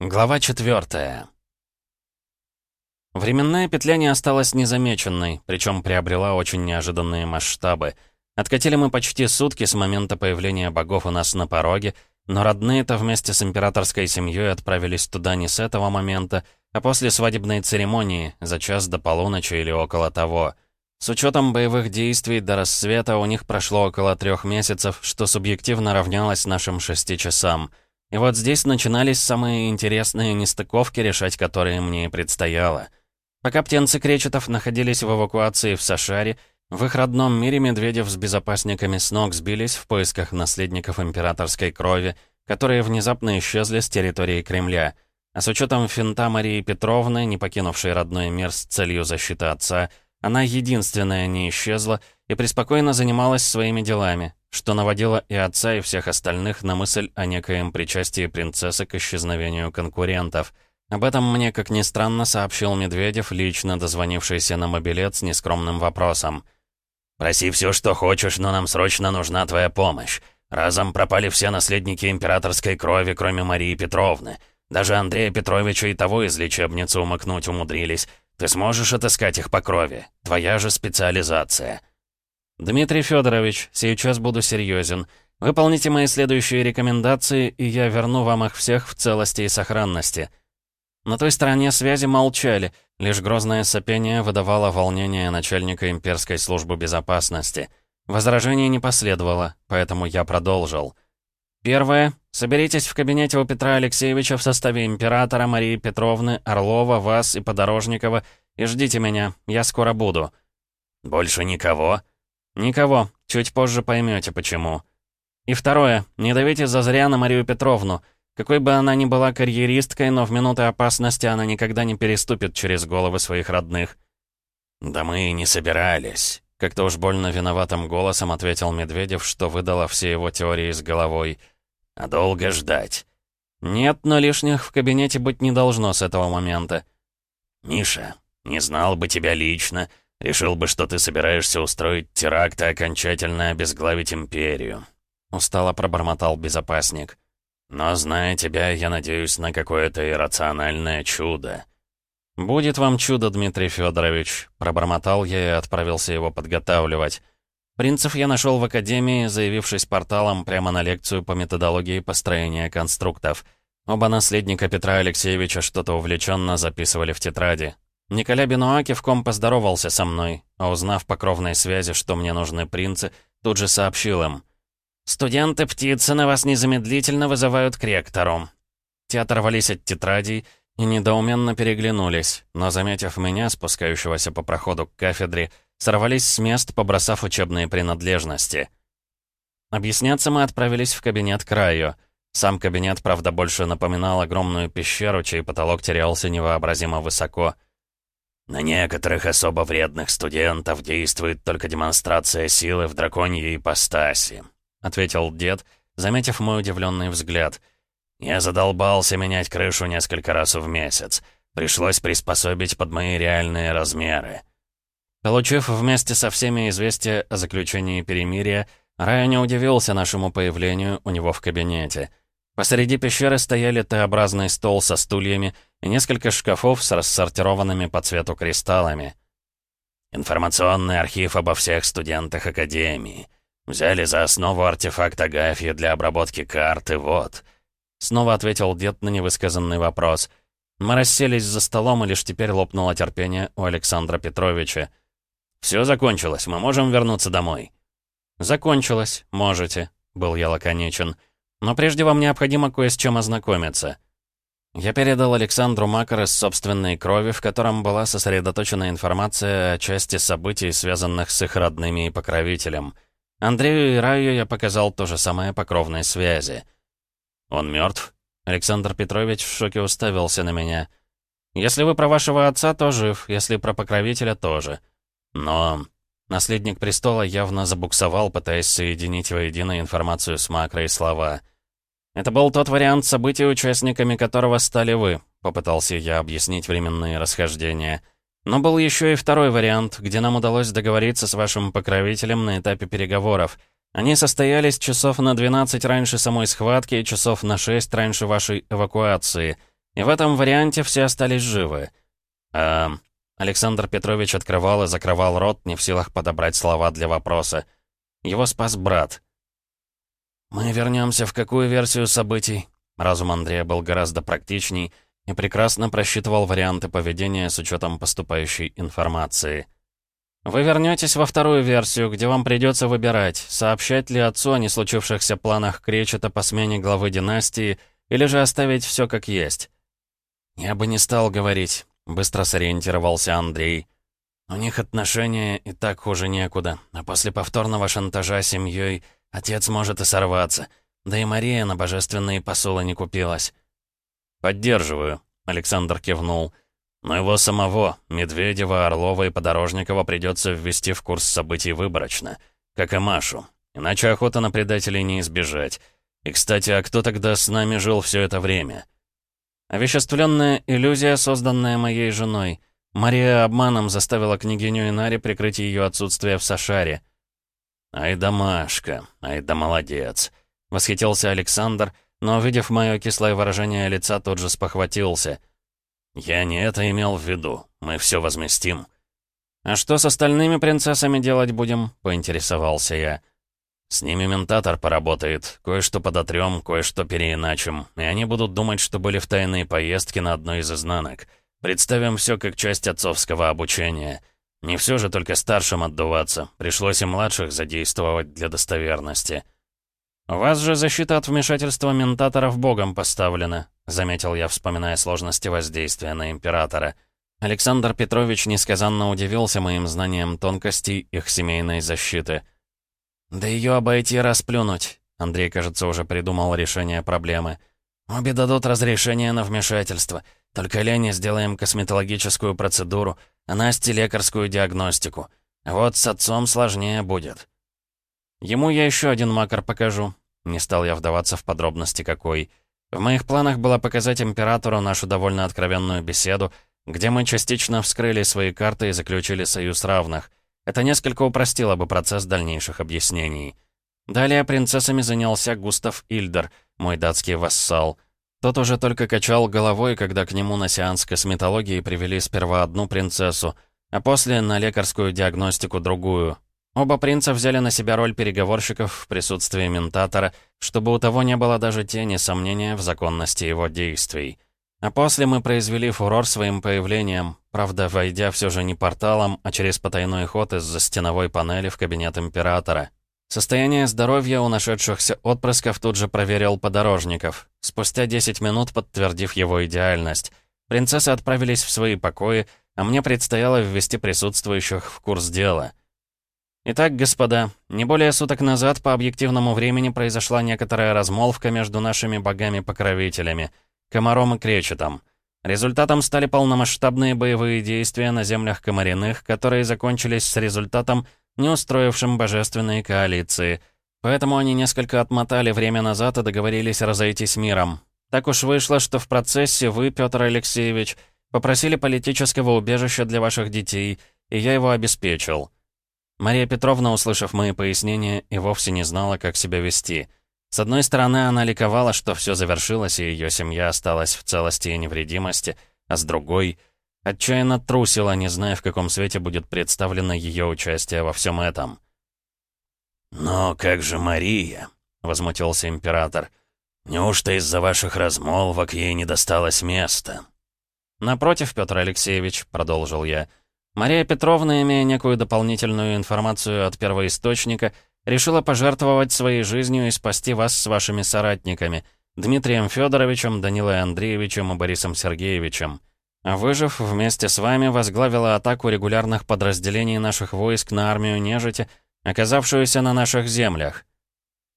Глава 4 Временная петля не осталась незамеченной, причем приобрела очень неожиданные масштабы. Откатили мы почти сутки с момента появления богов у нас на пороге, но родные-то вместе с императорской семьей отправились туда не с этого момента, а после свадебной церемонии, за час до полуночи или около того. С учетом боевых действий до рассвета у них прошло около трех месяцев, что субъективно равнялось нашим шести часам. И вот здесь начинались самые интересные нестыковки, решать которые мне предстояло. Пока птенцы кречетов находились в эвакуации в Сашаре, в их родном мире Медведев с безопасниками с ног сбились в поисках наследников императорской крови, которые внезапно исчезли с территории Кремля. А с учетом финта Марии Петровны, не покинувшей родной мир с целью защиты отца, она единственная не исчезла и преспокойно занималась своими делами, что наводило и отца, и всех остальных на мысль о некоем причастии принцессы к исчезновению конкурентов — об этом мне, как ни странно, сообщил Медведев, лично дозвонившийся на мобилет с нескромным вопросом. «Проси все, что хочешь, но нам срочно нужна твоя помощь. Разом пропали все наследники императорской крови, кроме Марии Петровны. Даже Андрея Петровича и того из лечебницы умыкнуть умудрились. Ты сможешь отыскать их по крови? Твоя же специализация». «Дмитрий Федорович, сейчас буду серьезен. Выполните мои следующие рекомендации, и я верну вам их всех в целости и сохранности». На той стороне связи молчали, лишь грозное сопение выдавало волнение начальника имперской службы безопасности. Возражений не последовало, поэтому я продолжил. Первое. Соберитесь в кабинете у Петра Алексеевича в составе императора Марии Петровны, Орлова, вас и Подорожникова и ждите меня, я скоро буду. Больше никого? Никого, чуть позже поймете почему. И второе. Не давите зазря на Марию Петровну. Какой бы она ни была карьеристкой, но в минуты опасности она никогда не переступит через головы своих родных. «Да мы и не собирались», — как-то уж больно виноватым голосом ответил Медведев, что выдало все его теории с головой. «А долго ждать?» «Нет, но лишних в кабинете быть не должно с этого момента». «Миша, не знал бы тебя лично, решил бы, что ты собираешься устроить теракт и окончательно обезглавить империю», — устало пробормотал безопасник. Но, зная тебя, я надеюсь на какое-то иррациональное чудо». «Будет вам чудо, Дмитрий Федорович», — пробормотал я и отправился его подготавливать. Принцев я нашел в академии, заявившись порталом прямо на лекцию по методологии построения конструктов. Оба наследника Петра Алексеевича что-то увлеченно записывали в тетради. Николя Бенуа кивком поздоровался со мной, а узнав по кровной связи, что мне нужны принцы, тут же сообщил им — «Студенты Птицына вас незамедлительно вызывают к ректору». Те оторвались от тетрадей и недоуменно переглянулись, но, заметив меня, спускающегося по проходу к кафедре, сорвались с мест, побросав учебные принадлежности. Объясняться мы отправились в кабинет Краю. Сам кабинет, правда, больше напоминал огромную пещеру, чей потолок терялся невообразимо высоко. «На некоторых особо вредных студентов действует только демонстрация силы в драконьей ипостаси», ответил дед, заметив мой удивленный взгляд. «Я задолбался менять крышу несколько раз в месяц. Пришлось приспособить под мои реальные размеры». Получив вместе со всеми известие о заключении перемирия, не удивился нашему появлению у него в кабинете. Посреди пещеры стояли Т-образный стол со стульями и несколько шкафов с рассортированными по цвету кристаллами. «Информационный архив обо всех студентах Академии. «Взяли за основу артефакт Агафьи для обработки карты, вот». Снова ответил дед на невысказанный вопрос. Мы расселись за столом, и лишь теперь лопнуло терпение у Александра Петровича. «Все закончилось, мы можем вернуться домой». «Закончилось, можете», — был я лаконичен. «Но прежде вам необходимо кое с чем ознакомиться». Я передал Александру Макар из собственной крови, в котором была сосредоточена информация о части событий, связанных с их родными и покровителем — Андрею и Раю я показал то же самое по кровной связи. «Он мертв?» Александр Петрович в шоке уставился на меня. «Если вы про вашего отца, то жив, если про покровителя, тоже. Но...» Наследник престола явно забуксовал, пытаясь соединить воедино информацию с макро и слова. «Это был тот вариант событий, участниками которого стали вы», — попытался я объяснить временные расхождения. Но был еще и второй вариант, где нам удалось договориться с вашим покровителем на этапе переговоров. Они состоялись часов на 12 раньше самой схватки и часов на 6 раньше вашей эвакуации. И в этом варианте все остались живы. А Александр Петрович открывал и закрывал рот, не в силах подобрать слова для вопроса. Его спас брат. «Мы вернемся в какую версию событий?» Разум Андрея был гораздо практичней и прекрасно просчитывал варианты поведения с учетом поступающей информации. «Вы вернетесь во вторую версию, где вам придется выбирать, сообщать ли отцу о не случившихся планах Кречета по смене главы династии или же оставить все как есть». «Я бы не стал говорить», — быстро сориентировался Андрей. «У них отношения и так хуже некуда, а после повторного шантажа семьей отец может и сорваться. Да и Мария на божественные посулы не купилась». «Поддерживаю», — Александр кивнул. «Но его самого, Медведева, Орлова и Подорожникова придется ввести в курс событий выборочно, как и Машу. Иначе охота на предателей не избежать. И, кстати, а кто тогда с нами жил все это время?» «Овеществленная иллюзия, созданная моей женой. Мария обманом заставила княгиню Инари прикрыть ее отсутствие в Сашаре». «Ай да Машка, ай да молодец», — восхитился Александр, но, увидев мое кислое выражение лица, тут же спохватился. «Я не это имел в виду. Мы все возместим». «А что с остальными принцессами делать будем?» — поинтересовался я. «С ними ментатор поработает. Кое-что подотрем, кое-что переиначим. И они будут думать, что были в тайные поездки на одной из изнанок. Представим все как часть отцовского обучения. Не все же только старшим отдуваться. Пришлось и младших задействовать для достоверности». «У вас же защита от вмешательства ментаторов богом поставлена», заметил я, вспоминая сложности воздействия на императора. Александр Петрович несказанно удивился моим знаниям тонкостей их семейной защиты. «Да ее обойти расплюнуть», Андрей, кажется, уже придумал решение проблемы. «Обе дадут разрешение на вмешательство. Только Лене сделаем косметологическую процедуру, а Насте лекарскую диагностику. вот с отцом сложнее будет». Ему я еще один макар покажу. Не стал я вдаваться в подробности какой. В моих планах было показать императору нашу довольно откровенную беседу, где мы частично вскрыли свои карты и заключили союз равных. Это несколько упростило бы процесс дальнейших объяснений. Далее принцессами занялся Густав Ильдер, мой датский вассал. Тот уже только качал головой, когда к нему на сеанс косметологии привели сперва одну принцессу, а после на лекарскую диагностику другую, Оба принца взяли на себя роль переговорщиков в присутствии ментатора, чтобы у того не было даже тени сомнения в законности его действий. А после мы произвели фурор своим появлением, правда, войдя все же не порталом, а через потайной ход из-за стеновой панели в кабинет императора. Состояние здоровья у нашедшихся отпрысков тут же проверил подорожников, спустя 10 минут подтвердив его идеальность. Принцессы отправились в свои покои, а мне предстояло ввести присутствующих в курс дела — Итак, господа, не более суток назад по объективному времени произошла некоторая размолвка между нашими богами-покровителями, Комаром и Кречетом. Результатом стали полномасштабные боевые действия на землях Комариных, которые закончились с результатом, не устроившим божественные коалиции. Поэтому они несколько отмотали время назад и договорились разойтись миром. Так уж вышло, что в процессе вы, Петр Алексеевич, попросили политического убежища для ваших детей, и я его обеспечил. Мария Петровна, услышав мои пояснения, и вовсе не знала, как себя вести. С одной стороны, она ликовала, что все завершилось, и ее семья осталась в целости и невредимости, а с другой — отчаянно трусила, не зная, в каком свете будет представлено ее участие во всем этом. «Но как же Мария?» — возмутился император. «Неужто из-за ваших размолвок ей не досталось места?» «Напротив, Петр Алексеевич», — продолжил я, — Мария Петровна, имея некую дополнительную информацию от первоисточника, решила пожертвовать своей жизнью и спасти вас с вашими соратниками, Дмитрием Федоровичем, Данилой Андреевичем и Борисом Сергеевичем. Выжив, вместе с вами возглавила атаку регулярных подразделений наших войск на армию нежити, оказавшуюся на наших землях.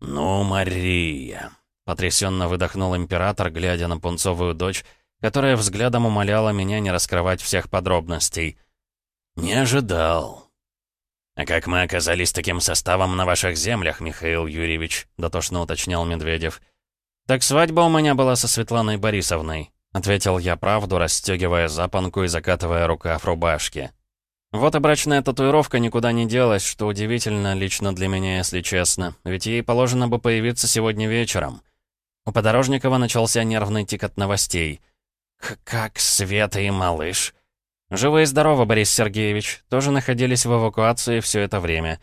«Ну, Мария!» — потрясенно выдохнул император, глядя на пунцовую дочь, которая взглядом умоляла меня не раскрывать всех подробностей. «Не ожидал». «А как мы оказались таким составом на ваших землях, Михаил Юрьевич?» — дотошно уточнял Медведев. «Так свадьба у меня была со Светланой Борисовной», — ответил я правду, расстегивая запонку и закатывая рукав рубашки. Вот и брачная татуировка никуда не делась, что удивительно лично для меня, если честно, ведь ей положено бы появиться сегодня вечером. У Подорожникова начался нервный тик от новостей. «Как Света и малыш?» «Живы и здоровы, Борис Сергеевич. Тоже находились в эвакуации все это время».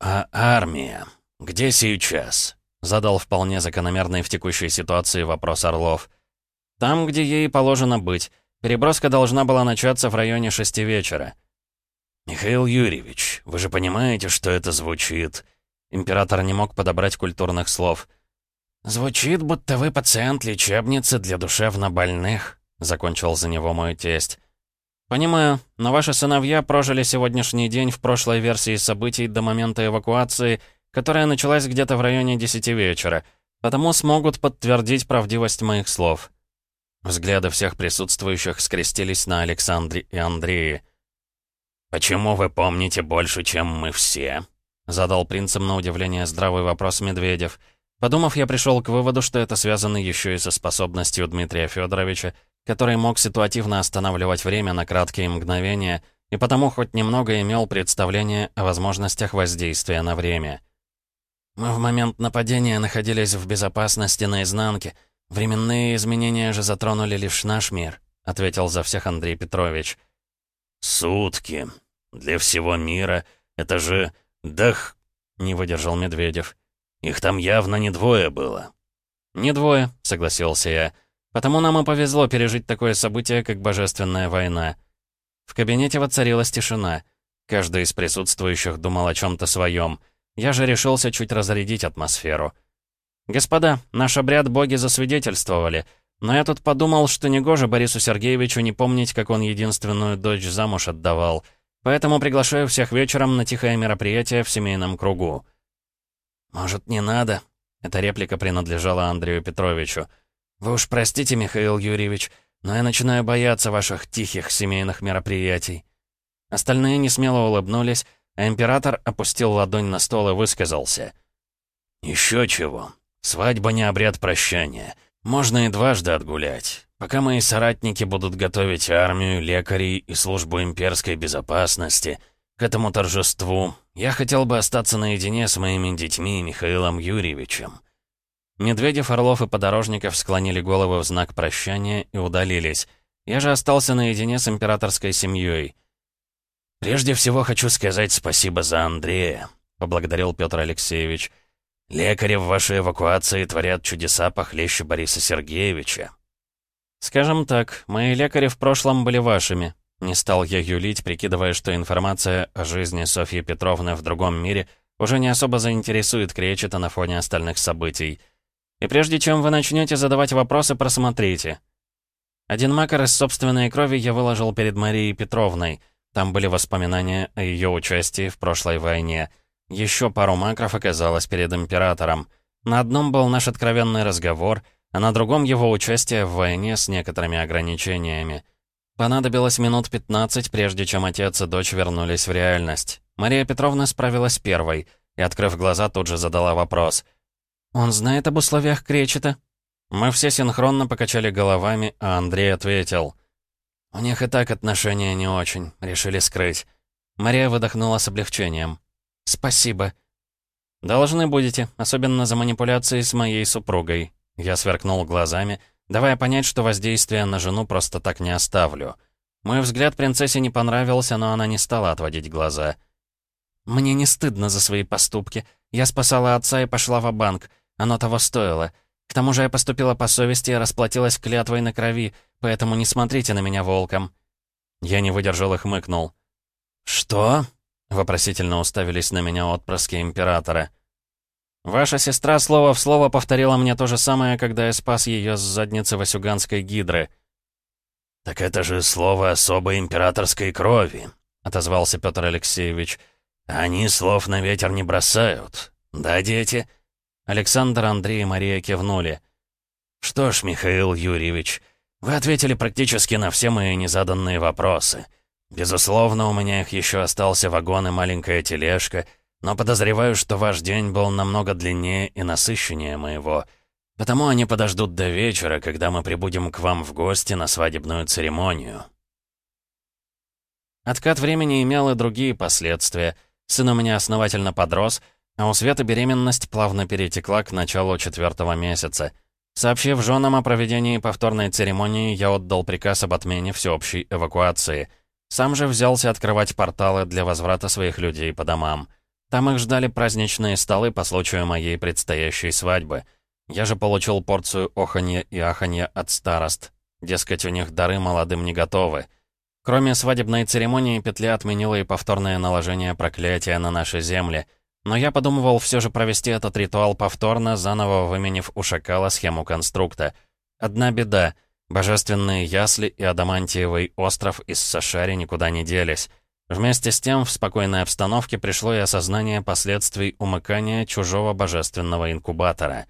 «А армия? Где сейчас?» Задал вполне закономерный в текущей ситуации вопрос Орлов. «Там, где ей положено быть. Переброска должна была начаться в районе шести вечера». «Михаил Юрьевич, вы же понимаете, что это звучит?» Император не мог подобрать культурных слов. «Звучит, будто вы пациент лечебницы для душевнобольных», — закончил за него мой тесть. «Понимаю, но ваши сыновья прожили сегодняшний день в прошлой версии событий до момента эвакуации, которая началась где-то в районе десяти вечера, потому смогут подтвердить правдивость моих слов». Взгляды всех присутствующих скрестились на Александре и Андрее. «Почему вы помните больше, чем мы все?» Задал принцем на удивление здравый вопрос Медведев. Подумав, я пришел к выводу, что это связано еще и со способностью Дмитрия Федоровича, который мог ситуативно останавливать время на краткие мгновения и потому хоть немного имел представление о возможностях воздействия на время. Мы в момент нападения находились в безопасности наизнанке. Временные изменения же затронули лишь наш мир, ответил за всех Андрей Петрович. Сутки. Для всего мира. Это же... Дах... Не выдержал Медведев. Их там явно не двое было. «Не двое», — согласился я. «Потому нам и повезло пережить такое событие, как Божественная война». В кабинете воцарилась тишина. Каждый из присутствующих думал о чем-то своем. Я же решился чуть разрядить атмосферу. «Господа, наш обряд боги засвидетельствовали, но я тут подумал, что негоже Борису Сергеевичу не помнить, как он единственную дочь замуж отдавал, поэтому приглашаю всех вечером на тихое мероприятие в семейном кругу». «Может, не надо?» Эта реплика принадлежала Андрею Петровичу. «Вы уж простите, Михаил Юрьевич, но я начинаю бояться ваших тихих семейных мероприятий». Остальные несмело улыбнулись, а император опустил ладонь на стол и высказался. «Еще чего. Свадьба не обряд прощания. Можно и дважды отгулять. Пока мои соратники будут готовить армию, лекарей и службу имперской безопасности к этому торжеству, я хотел бы остаться наедине с моими детьми Михаилом Юрьевичем». Медведев, Орлов и Подорожников склонили головы в знак прощания и удалились. Я же остался наедине с императорской семьей. «Прежде всего хочу сказать спасибо за Андрея», — поблагодарил Петр Алексеевич. «Лекари в вашей эвакуации творят чудеса похлеще Бориса Сергеевича». «Скажем так, мои лекари в прошлом были вашими», не стал я юлить, прикидывая, что информация о жизни Софьи Петровны в другом мире уже не особо заинтересует Кречета на фоне остальных событий. И прежде чем вы начнете задавать вопросы, просмотрите. Один макар из собственной крови я выложил перед Марией Петровной. Там были воспоминания о ее участии в прошлой войне. Еще пару макров оказалось перед Императором. На одном был наш откровенный разговор, а на другом его участие в войне с некоторыми ограничениями. Понадобилось минут 15, прежде чем отец и дочь вернулись в реальность. Мария Петровна справилась первой и, открыв глаза, тут же задала вопрос. «Он знает об условиях кречета?» Мы все синхронно покачали головами, а Андрей ответил. «У них и так отношения не очень, решили скрыть». Мария выдохнула с облегчением. «Спасибо». «Должны будете, особенно за манипуляции с моей супругой». Я сверкнул глазами, — давая понять, что воздействие на жену просто так не оставлю. Мой взгляд принцессе не понравился, но она не стала отводить глаза. «Мне не стыдно за свои поступки. Я спасала отца и пошла в банк Оно того стоило. К тому же я поступила по совести и расплатилась клятвой на крови, поэтому не смотрите на меня волком». Я не выдержал и хмыкнул. «Что?» — вопросительно уставились на меня отпрыски императора. Ваша сестра слово в слово повторила мне то же самое, когда я спас ее с задницы Васюганской гидры. «Так это же слово особой императорской крови», — отозвался Петр Алексеевич. «Они слов на ветер не бросают. Да, дети?» Александр, Андрей и Мария кивнули. «Что ж, Михаил Юрьевич, вы ответили практически на все мои незаданные вопросы. Безусловно, у меня их еще остался вагон и маленькая тележка — но подозреваю, что ваш день был намного длиннее и насыщеннее моего. Потому они подождут до вечера, когда мы прибудем к вам в гости на свадебную церемонию». Откат времени имел и другие последствия. Сын у меня основательно подрос, а у Светы беременность плавно перетекла к началу четвертого месяца. Сообщив женам о проведении повторной церемонии, я отдал приказ об отмене всеобщей эвакуации. Сам же взялся открывать порталы для возврата своих людей по домам. Там их ждали праздничные столы по случаю моей предстоящей свадьбы. Я же получил порцию оханья и аханья от старост. Дескать, у них дары молодым не готовы. Кроме свадебной церемонии, петля отменила и повторное наложение проклятия на наши земли — но я подумывал все же провести этот ритуал повторно, заново выменив у шакала схему конструкта. Одна беда. Божественные ясли и адамантиевый остров из Сашари никуда не делись. Вместе с тем, в спокойной обстановке пришло и осознание последствий умыкания чужого божественного инкубатора.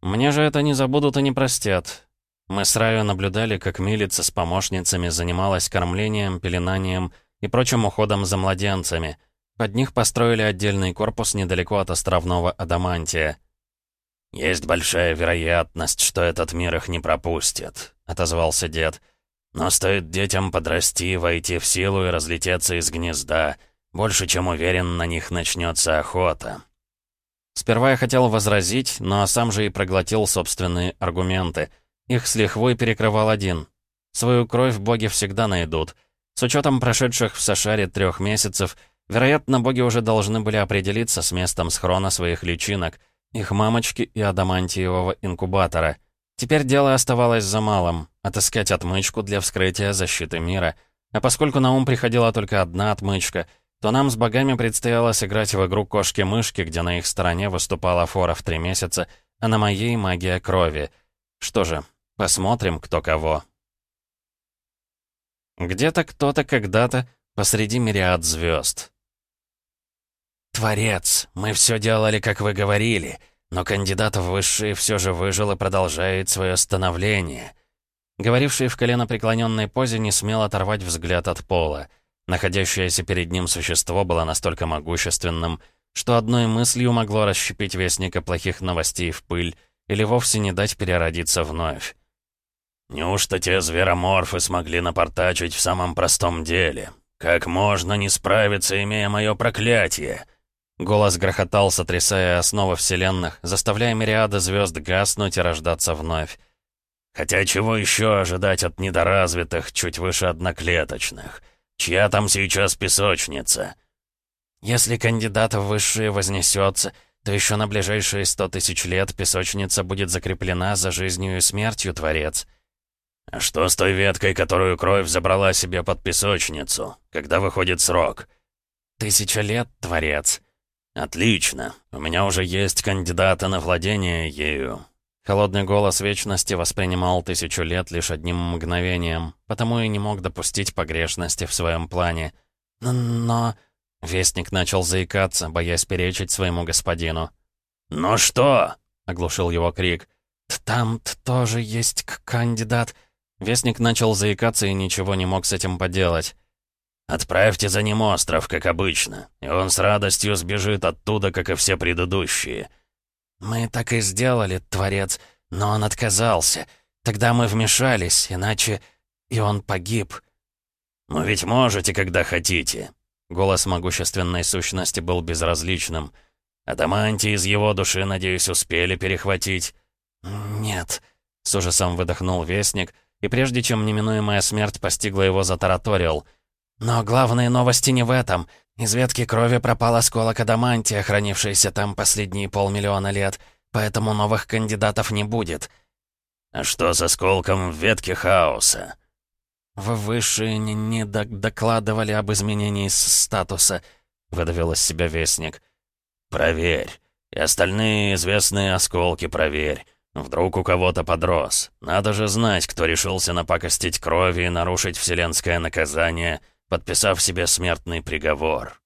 Мне же это не забудут и не простят. Мы с Раю наблюдали, как милица с помощницами занималась кормлением, пеленанием и прочим уходом за младенцами — под них построили отдельный корпус недалеко от островного Адамантия. «Есть большая вероятность, что этот мир их не пропустит», — отозвался дед. «Но стоит детям подрасти, войти в силу и разлететься из гнезда. Больше чем уверен, на них начнется охота». Сперва я хотел возразить, но сам же и проглотил собственные аргументы. Их с лихвой перекрывал один. Свою кровь боги всегда найдут. С учетом прошедших в Сашаре трех месяцев — Вероятно, боги уже должны были определиться с местом схрона своих личинок, их мамочки и адамантиевого инкубатора. Теперь дело оставалось за малым — отыскать отмычку для вскрытия защиты мира. А поскольку на ум приходила только одна отмычка, то нам с богами предстояло сыграть в игру кошки-мышки, где на их стороне выступала фора в три месяца, а на моей магия крови. Что же, посмотрим, кто кого. Где-то кто-то когда-то посреди мириад звезд. «Творец, мы все делали, как вы говорили, но кандидат в высшие все же выжил и продолжает свое становление». Говоривший в колено преклоненной позе не смел оторвать взгляд от пола. Находящееся перед ним существо было настолько могущественным, что одной мыслью могло расщепить вестника плохих новостей в пыль или вовсе не дать переродиться вновь. «Неужто те звероморфы смогли напортачить в самом простом деле? Как можно не справиться, имея мое проклятие?» Голос грохотал, сотрясая основы вселенных, заставляя мириады звезд гаснуть и рождаться вновь. Хотя чего еще ожидать от недоразвитых, чуть выше одноклеточных? Чья там сейчас песочница? Если кандидат в высшие вознесется, то еще на ближайшие сто тысяч лет песочница будет закреплена за жизнью и смертью, Творец. А что с той веткой, которую кровь забрала себе под песочницу? Когда выходит срок? Тысяча лет, Творец. «Отлично. У меня уже есть кандидаты на владение ею». Холодный голос Вечности воспринимал тысячу лет лишь одним мгновением, потому и не мог допустить погрешности в своем плане. «Но...» Вестник начал заикаться, боясь перечить своему господину. «Ну что?» — оглушил его крик. «Там тоже есть кандидат...» Вестник начал заикаться и ничего не мог с этим поделать. «Отправьте за ним остров, как обычно, и он с радостью сбежит оттуда, как и все предыдущие». «Мы так и сделали, Творец, но он отказался. Тогда мы вмешались, иначе... и он погиб». «Но ведь можете, когда хотите». Голос могущественной сущности был безразличным. «Адаманти из его души, надеюсь, успели перехватить?» «Нет», — с ужасом выдохнул Вестник, и прежде чем неминуемая смерть постигла его, затараторил — но главные новости не в этом. Из ветки крови пропал осколок адамантия, хранившийся там последние полмиллиона лет, поэтому новых кандидатов не будет. А что с осколком в ветке хаоса? В высшие не, не докладывали об изменении статуса, выдавил из себя Вестник. Проверь. И остальные известные осколки проверь. Вдруг у кого-то подрос. Надо же знать, кто решился напакостить крови и нарушить вселенское наказание — подписав себе смертный приговор.